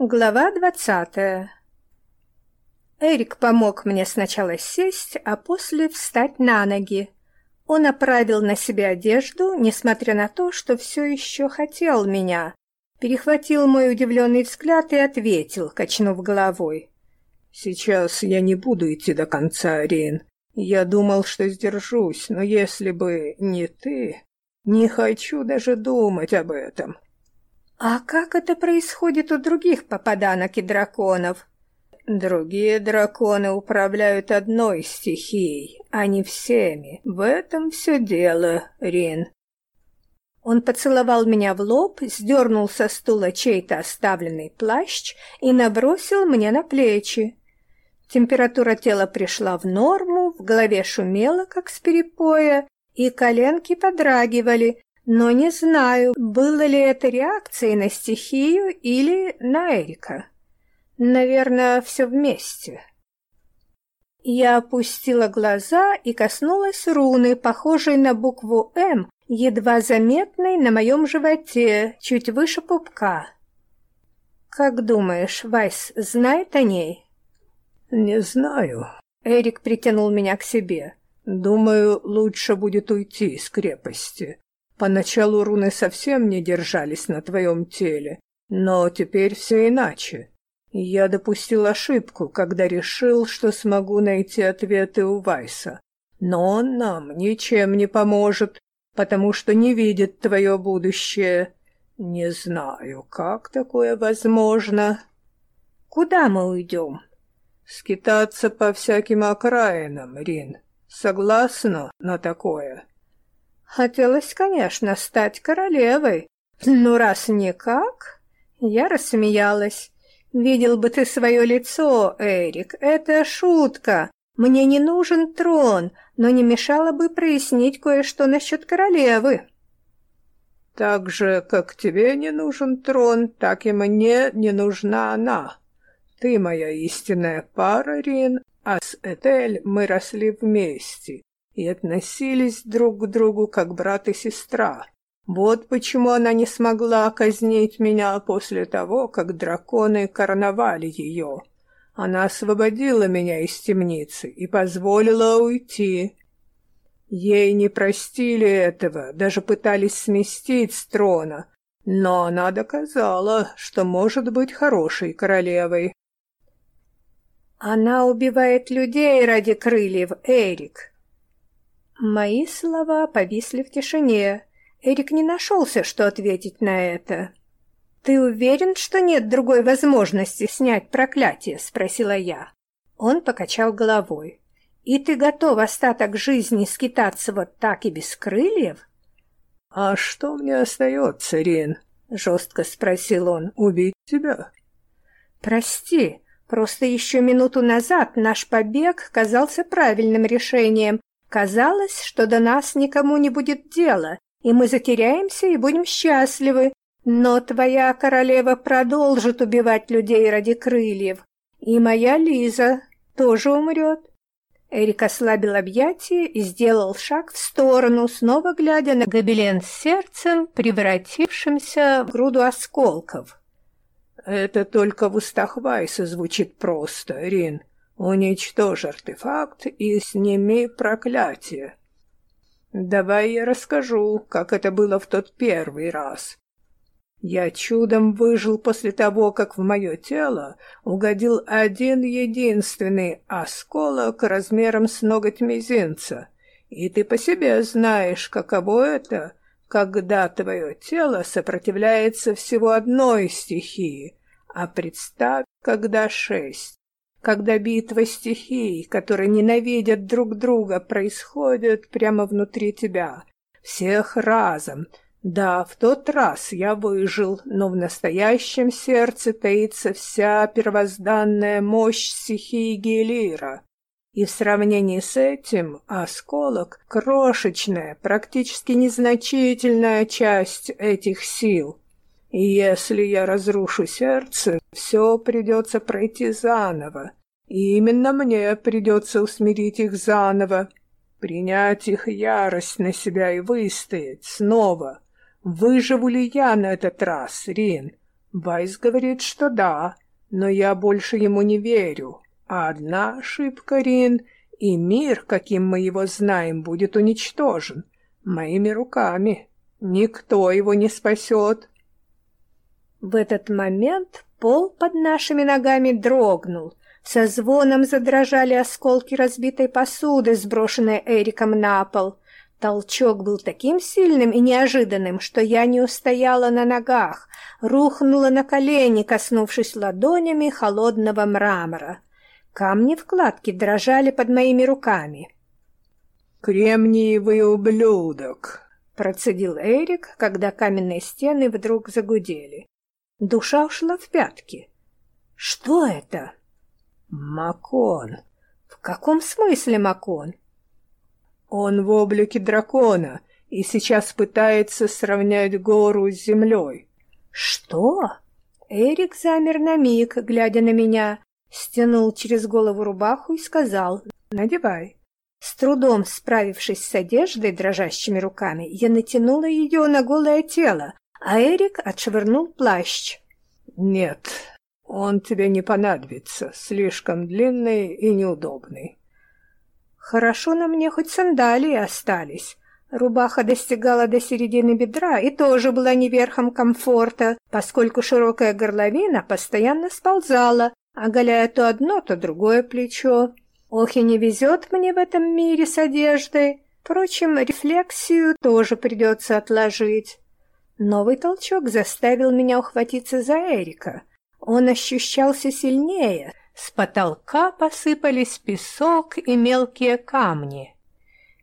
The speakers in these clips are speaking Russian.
Глава двадцатая Эрик помог мне сначала сесть, а после встать на ноги. Он оправил на себе одежду, несмотря на то, что все еще хотел меня. Перехватил мой удивленный взгляд и ответил, качнув головой. «Сейчас я не буду идти до конца, Рин. Я думал, что сдержусь, но если бы не ты, не хочу даже думать об этом. А как это происходит у других попаданок и драконов? Другие драконы управляют одной стихией, а не всеми. В этом все дело, Рин. Он поцеловал меня в лоб, сдернул со стула чей-то оставленный плащ и набросил мне на плечи. Температура тела пришла в норму, в голове шумело, как с перепоя, и коленки подрагивали, но не знаю, было ли это реакцией на стихию или на Эрика. Наверное, все вместе. Я опустила глаза и коснулась руны, похожей на букву «М», едва заметной на моем животе, чуть выше пупка. «Как думаешь, Вайс знает о ней?» «Не знаю». Эрик притянул меня к себе. «Думаю, лучше будет уйти из крепости. Поначалу руны совсем не держались на твоем теле, но теперь все иначе. Я допустил ошибку, когда решил, что смогу найти ответы у Вайса. Но он нам ничем не поможет, потому что не видит твое будущее. Не знаю, как такое возможно. Куда мы уйдем? Скитаться по всяким окраинам, Рин. Согласна на такое? Хотелось, конечно, стать королевой. Но раз никак... Я рассмеялась. Видел бы ты свое лицо, Эрик. Это шутка. Мне не нужен трон, но не мешало бы прояснить кое-что насчет королевы. Так же, как тебе не нужен трон, так и мне не нужна она. Ты моя истинная пара, Рин, а с Этель мы росли вместе и относились друг к другу как брат и сестра. Вот почему она не смогла казнить меня после того, как драконы короновали ее. Она освободила меня из темницы и позволила уйти. Ей не простили этого, даже пытались сместить с трона, но она доказала, что может быть хорошей королевой. Она убивает людей ради крыльев, Эрик. Мои слова повисли в тишине. Эрик не нашелся, что ответить на это. «Ты уверен, что нет другой возможности снять проклятие?» — спросила я. Он покачал головой. «И ты готов остаток жизни скитаться вот так и без крыльев?» «А что мне остается, Рин?» — жестко спросил он. «Убить тебя?» «Прости, просто еще минуту назад наш побег казался правильным решением, Казалось, что до нас никому не будет дела, и мы затеряемся и будем счастливы. Но твоя королева продолжит убивать людей ради крыльев, и моя Лиза тоже умрет. Эрик ослабил объятия и сделал шаг в сторону, снова глядя на гобелен с сердцем, превратившимся в груду осколков. «Это только в устах Вайса звучит просто, Рин. Уничтожь артефакт и сними проклятие. Давай я расскажу, как это было в тот первый раз. Я чудом выжил после того, как в мое тело угодил один единственный осколок размером с ноготь мизинца. И ты по себе знаешь, каково это, когда твое тело сопротивляется всего одной стихии, а представь, когда шесть когда битва стихий, которые ненавидят друг друга, происходит прямо внутри тебя. Всех разом. Да, в тот раз я выжил, но в настоящем сердце таится вся первозданная мощь стихии Гелира. И в сравнении с этим осколок — крошечная, практически незначительная часть этих сил — если я разрушу сердце, все придется пройти заново. И именно мне придется усмирить их заново, принять их ярость на себя и выстоять снова. Выживу ли я на этот раз, Рин? Вайс говорит, что да, но я больше ему не верю. Одна ошибка, Рин, и мир, каким мы его знаем, будет уничтожен. Моими руками. Никто его не спасет. В этот момент пол под нашими ногами дрогнул. Со звоном задрожали осколки разбитой посуды, сброшенной Эриком на пол. Толчок был таким сильным и неожиданным, что я не устояла на ногах, рухнула на колени, коснувшись ладонями холодного мрамора. Камни вкладки дрожали под моими руками. «Кремниевый ублюдок!» — процедил Эрик, когда каменные стены вдруг загудели. Душа ушла в пятки. «Что это?» «Макон». «В каком смысле Макон?» «Он в облике дракона и сейчас пытается сравнять гору с землей». «Что?» Эрик замер на миг, глядя на меня, стянул через голову рубаху и сказал «Надевай». С трудом справившись с одеждой дрожащими руками, я натянула ее на голое тело, а Эрик отшвырнул плащ. «Нет, он тебе не понадобится, слишком длинный и неудобный». Хорошо на мне хоть сандалии остались. Рубаха достигала до середины бедра и тоже была не верхом комфорта, поскольку широкая горловина постоянно сползала, оголяя то одно, то другое плечо. Ох, и не везет мне в этом мире с одеждой. Впрочем, рефлексию тоже придется отложить. Новый толчок заставил меня ухватиться за Эрика. Он ощущался сильнее. С потолка посыпались песок и мелкие камни.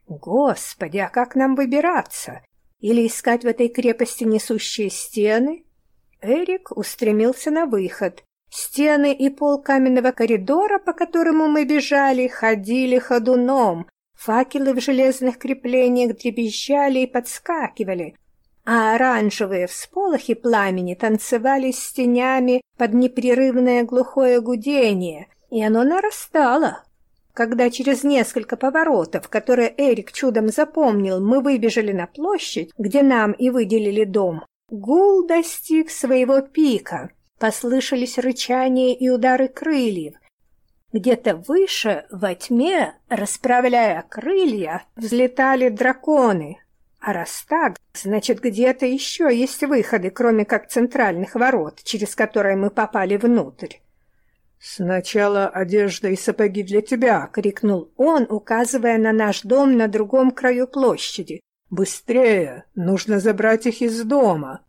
Господи, а как нам выбираться? Или искать в этой крепости несущие стены? Эрик устремился на выход. Стены и пол каменного коридора, по которому мы бежали, ходили ходуном. Факелы в железных креплениях дребезжали и подскакивали, а оранжевые всполохи пламени танцевали с тенями под непрерывное глухое гудение, и оно нарастало. Когда через несколько поворотов, которые Эрик чудом запомнил, мы выбежали на площадь, где нам и выделили дом, гул достиг своего пика. Послышались рычания и удары крыльев. Где-то выше, во тьме, расправляя крылья, взлетали драконы, а раз так, значит, где-то еще есть выходы, кроме как центральных ворот, через которые мы попали внутрь. «Сначала одежда и сапоги для тебя!» — крикнул он, указывая на наш дом на другом краю площади. «Быстрее! Нужно забрать их из дома!»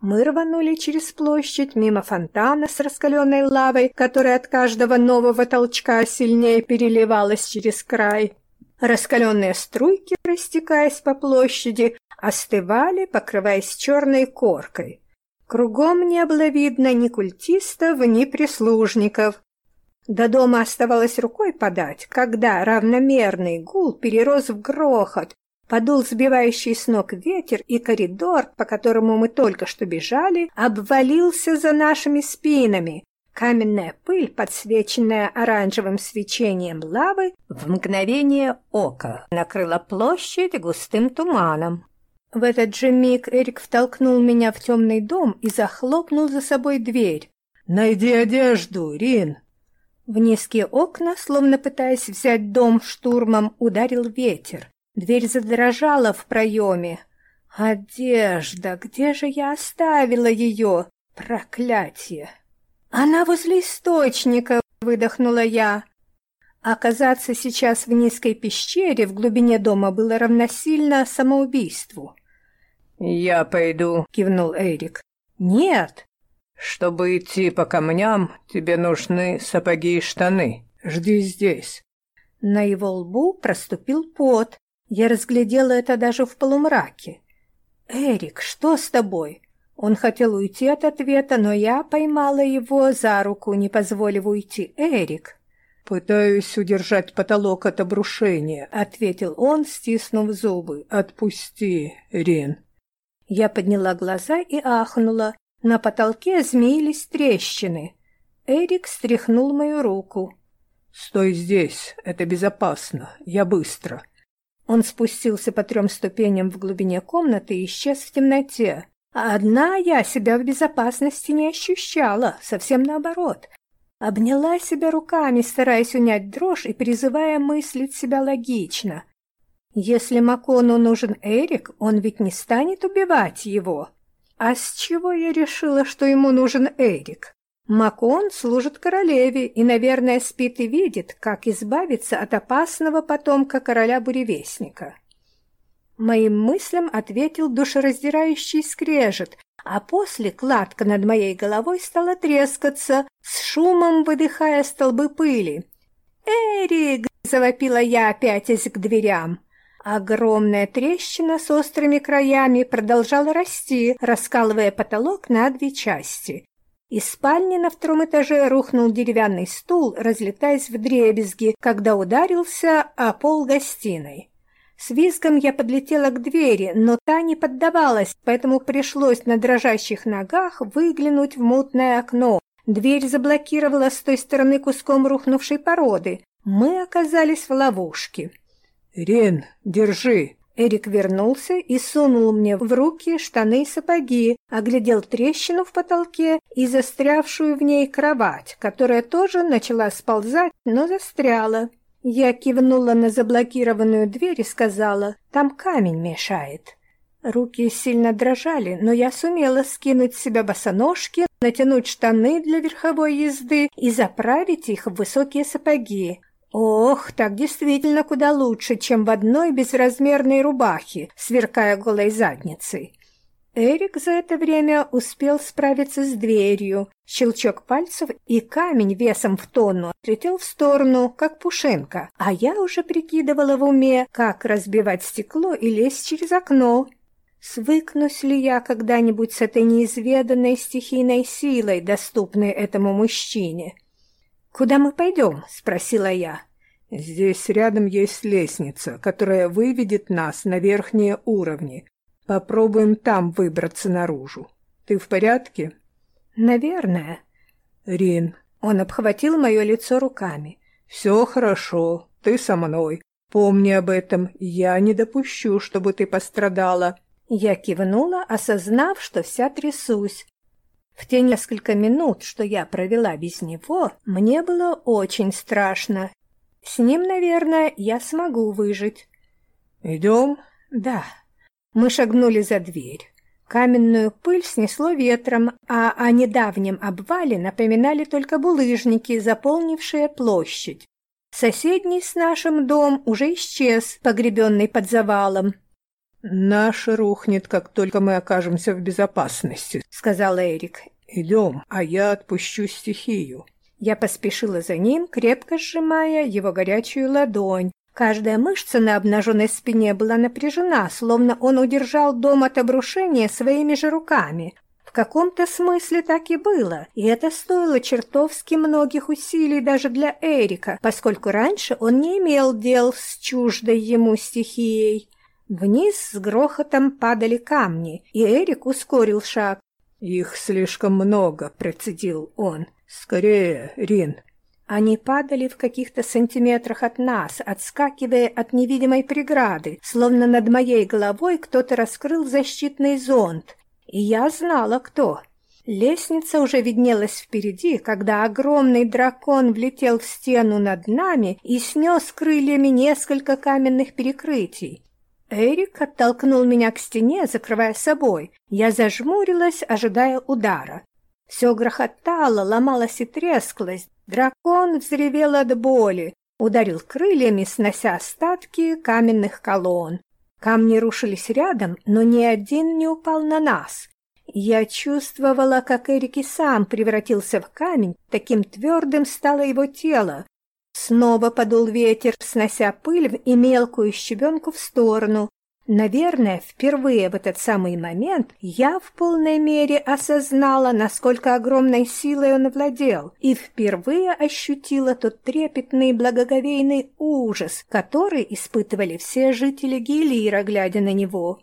Мы рванули через площадь, мимо фонтана с раскаленной лавой, которая от каждого нового толчка сильнее переливалась через край. Раскаленные струйки, растекаясь по площади, остывали, покрываясь черной коркой. Кругом не было видно ни культистов, ни прислужников. До дома оставалось рукой подать, когда равномерный гул перерос в грохот, подул сбивающий с ног ветер, и коридор, по которому мы только что бежали, обвалился за нашими спинами, Каменная пыль, подсвеченная оранжевым свечением лавы, в мгновение ока накрыла площадь густым туманом. В этот же миг Эрик втолкнул меня в темный дом и захлопнул за собой дверь. «Найди одежду, Рин!» В низкие окна, словно пытаясь взять дом штурмом, ударил ветер. Дверь задрожала в проеме. «Одежда! Где же я оставила ее? Проклятие!» «Она возле источника!» — выдохнула я. Оказаться сейчас в низкой пещере в глубине дома было равносильно самоубийству. «Я пойду», — кивнул Эрик. «Нет». «Чтобы идти по камням, тебе нужны сапоги и штаны. Жди здесь». На его лбу проступил пот. Я разглядела это даже в полумраке. «Эрик, что с тобой?» Он хотел уйти от ответа, но я поймала его за руку, не позволив уйти. «Эрик!» «Пытаюсь удержать потолок от обрушения», — ответил он, стиснув зубы. «Отпусти, Рин». Я подняла глаза и ахнула. На потолке змеились трещины. Эрик стряхнул мою руку. «Стой здесь, это безопасно, я быстро». Он спустился по трем ступеням в глубине комнаты и исчез в темноте одна я себя в безопасности не ощущала, совсем наоборот. Обняла себя руками, стараясь унять дрожь и призывая мыслить себя логично. Если Макону нужен Эрик, он ведь не станет убивать его. А с чего я решила, что ему нужен Эрик? Макон служит королеве и, наверное, спит и видит, как избавиться от опасного потомка короля-буревестника. Моим мыслям ответил душераздирающий скрежет, а после кладка над моей головой стала трескаться, с шумом выдыхая столбы пыли. «Эрик!» — завопила я, пятясь к дверям. Огромная трещина с острыми краями продолжала расти, раскалывая потолок на две части. Из спальни на втором этаже рухнул деревянный стул, разлетаясь в дребезги, когда ударился о пол гостиной. С визгом я подлетела к двери, но та не поддавалась, поэтому пришлось на дрожащих ногах выглянуть в мутное окно. Дверь заблокировала с той стороны куском рухнувшей породы. Мы оказались в ловушке. «Рен, держи!» Эрик вернулся и сунул мне в руки штаны и сапоги, оглядел трещину в потолке и застрявшую в ней кровать, которая тоже начала сползать, но застряла. Я кивнула на заблокированную дверь и сказала, там камень мешает. Руки сильно дрожали, но я сумела скинуть с себя босоножки, натянуть штаны для верховой езды и заправить их в высокие сапоги. Ох, так действительно куда лучше, чем в одной безразмерной рубахе, сверкая голой задницей. Эрик за это время успел справиться с дверью. Щелчок пальцев, и камень весом в тонну отлетел в сторону, как пушинка, а я уже прикидывала в уме, как разбивать стекло и лезть через окно. Свыкнусь ли я когда-нибудь с этой неизведанной стихийной силой, доступной этому мужчине? «Куда мы пойдем?» — спросила я. «Здесь рядом есть лестница, которая выведет нас на верхние уровни. Попробуем там выбраться наружу. Ты в порядке? Наверное. Рин. Он обхватил мое лицо руками. Все хорошо. Ты со мной. Помни об этом. Я не допущу, чтобы ты пострадала. Я кивнула, осознав, что вся трясусь. В те несколько минут, что я провела без него, мне было очень страшно. С ним, наверное, я смогу выжить. «Идем?» «Да». Мы шагнули за дверь. Каменную пыль снесло ветром, а о недавнем обвале напоминали только булыжники, заполнившие площадь. Соседний с нашим дом уже исчез, погребенный под завалом. «Наш рухнет, как только мы окажемся в безопасности», — сказал Эрик. «Идем, а я отпущу стихию». Я поспешила за ним, крепко сжимая его горячую ладонь. Каждая мышца на обнаженной спине была напряжена, словно он удержал дом от обрушения своими же руками. В каком-то смысле так и было, и это стоило чертовски многих усилий даже для Эрика, поскольку раньше он не имел дел с чуждой ему стихией. Вниз с грохотом падали камни, и Эрик ускорил шаг. «Их слишком много», — процедил он. «Скорее, Рин, они падали в каких-то сантиметрах от нас, отскакивая от невидимой преграды, словно над моей головой кто-то раскрыл защитный зонт. И я знала, кто. Лестница уже виднелась впереди, когда огромный дракон влетел в стену над нами и снес крыльями несколько каменных перекрытий. Эрик оттолкнул меня к стене, закрывая собой. Я зажмурилась, ожидая удара. Все грохотало, ломалось и трескалось. Дракон взревел от боли, ударил крыльями, снося остатки каменных колонн. Камни рушились рядом, но ни один не упал на нас. Я чувствовала, как Эрик и сам превратился в камень, таким твердым стало его тело. Снова подул ветер, снося пыль и мелкую щебенку в сторону, Наверное, впервые в этот самый момент я в полной мере осознала, насколько огромной силой он владел, и впервые ощутила тот трепетный благоговейный ужас, который испытывали все жители Гелира, глядя на него.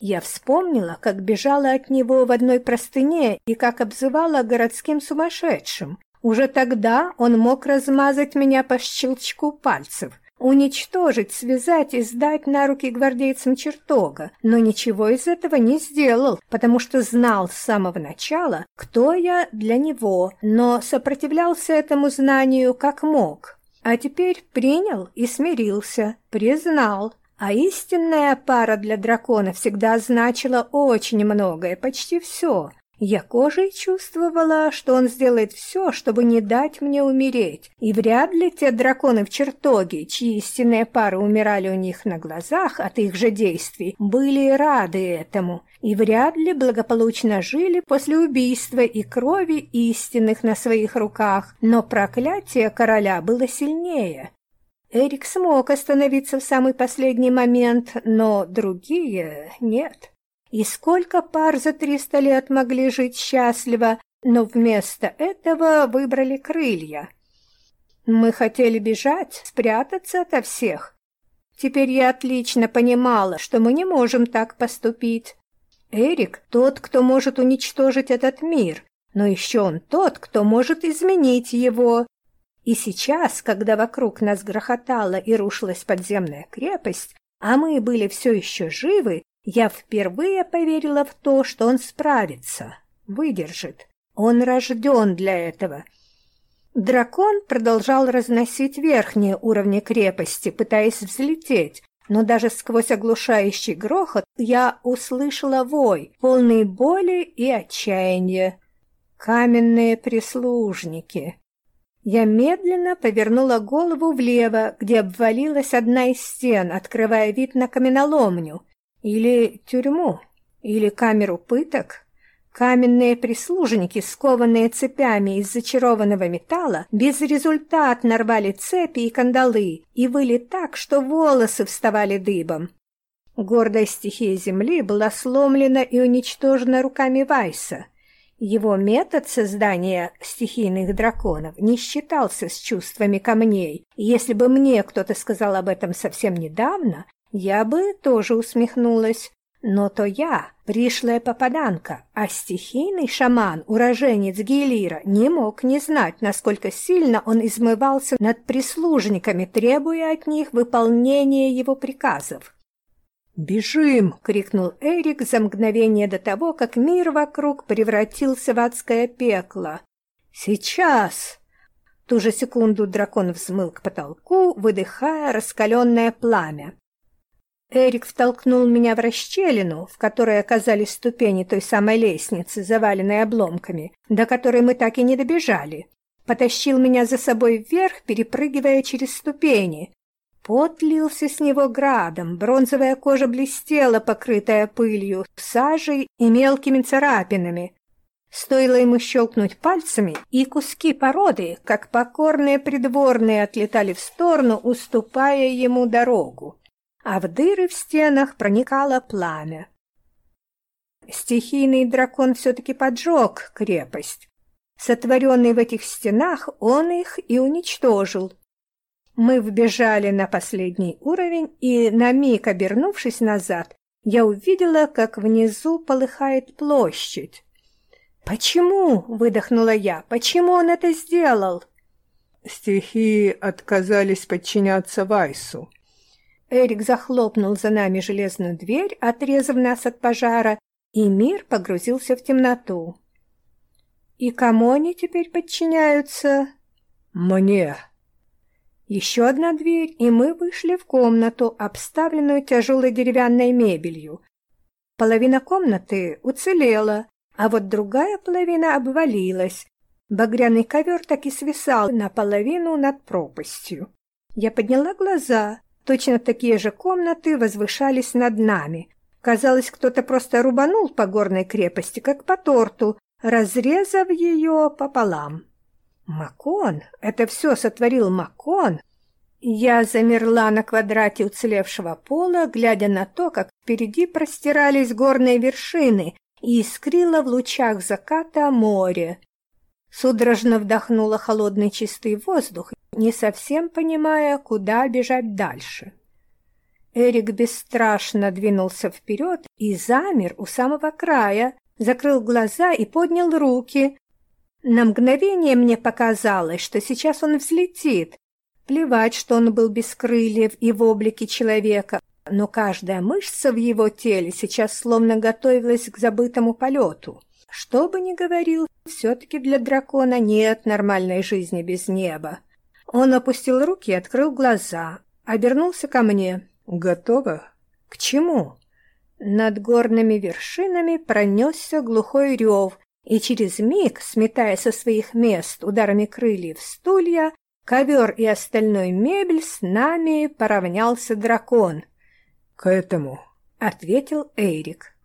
Я вспомнила, как бежала от него в одной простыне и как обзывала городским сумасшедшим. Уже тогда он мог размазать меня по щелчку пальцев – уничтожить, связать и сдать на руки гвардейцам чертога, но ничего из этого не сделал, потому что знал с самого начала, кто я для него, но сопротивлялся этому знанию как мог. А теперь принял и смирился, признал, а истинная пара для дракона всегда значила очень многое, почти все. Я кожей чувствовала, что он сделает все, чтобы не дать мне умереть, и вряд ли те драконы в чертоге, чьи истинные пары умирали у них на глазах от их же действий, были рады этому, и вряд ли благополучно жили после убийства и крови истинных на своих руках, но проклятие короля было сильнее. Эрик смог остановиться в самый последний момент, но другие нет. И сколько пар за триста лет могли жить счастливо, но вместо этого выбрали крылья. Мы хотели бежать, спрятаться ото всех. Теперь я отлично понимала, что мы не можем так поступить. Эрик — тот, кто может уничтожить этот мир, но еще он тот, кто может изменить его. И сейчас, когда вокруг нас грохотала и рушилась подземная крепость, а мы были все еще живы, я впервые поверила в то, что он справится, выдержит. Он рожден для этого. Дракон продолжал разносить верхние уровни крепости, пытаясь взлететь, но даже сквозь оглушающий грохот я услышала вой, полный боли и отчаяния. Каменные прислужники. Я медленно повернула голову влево, где обвалилась одна из стен, открывая вид на каменоломню, или тюрьму, или камеру пыток. Каменные прислужники, скованные цепями из зачарованного металла, безрезультатно рвали цепи и кандалы и выли так, что волосы вставали дыбом. Гордая стихия земли была сломлена и уничтожена руками Вайса. Его метод создания стихийных драконов не считался с чувствами камней, если бы мне кто-то сказал об этом совсем недавно, я бы тоже усмехнулась. Но то я, пришлая попаданка, а стихийный шаман, уроженец Гелира, не мог не знать, насколько сильно он измывался над прислужниками, требуя от них выполнения его приказов. «Бежим!» — крикнул Эрик за мгновение до того, как мир вокруг превратился в адское пекло. «Сейчас!» В ту же секунду дракон взмыл к потолку, выдыхая раскаленное пламя. Эрик втолкнул меня в расщелину, в которой оказались ступени той самой лестницы, заваленной обломками, до которой мы так и не добежали. Потащил меня за собой вверх, перепрыгивая через ступени. Пот лился с него градом, бронзовая кожа блестела, покрытая пылью, сажей и мелкими царапинами. Стоило ему щелкнуть пальцами, и куски породы, как покорные придворные, отлетали в сторону, уступая ему дорогу а в дыры в стенах проникало пламя. Стихийный дракон все-таки поджег крепость. Сотворенный в этих стенах, он их и уничтожил. Мы вбежали на последний уровень, и, на миг обернувшись назад, я увидела, как внизу полыхает площадь. «Почему?» — выдохнула я. «Почему он это сделал?» Стихии отказались подчиняться Вайсу. Эрик захлопнул за нами железную дверь, отрезав нас от пожара, и мир погрузился в темноту. «И кому они теперь подчиняются?» «Мне». Еще одна дверь, и мы вышли в комнату, обставленную тяжелой деревянной мебелью. Половина комнаты уцелела, а вот другая половина обвалилась. Багряный ковер так и свисал наполовину над пропастью. Я подняла глаза. Точно такие же комнаты возвышались над нами. Казалось, кто-то просто рубанул по горной крепости, как по торту, разрезав ее пополам. Макон? Это все сотворил Макон? Я замерла на квадрате уцелевшего пола, глядя на то, как впереди простирались горные вершины и искрило в лучах заката море. Судорожно вдохнула холодный чистый воздух не совсем понимая, куда бежать дальше. Эрик бесстрашно двинулся вперед и замер у самого края, закрыл глаза и поднял руки. На мгновение мне показалось, что сейчас он взлетит. Плевать, что он был без крыльев и в облике человека, но каждая мышца в его теле сейчас словно готовилась к забытому полету. Что бы ни говорил, все-таки для дракона нет нормальной жизни без неба. Он опустил руки и открыл глаза, обернулся ко мне. «Готово?» «К чему?» Над горными вершинами пронесся глухой рев, и через миг, сметая со своих мест ударами крыльев стулья, ковер и остальной мебель с нами поравнялся дракон. «К этому», — ответил Эрик.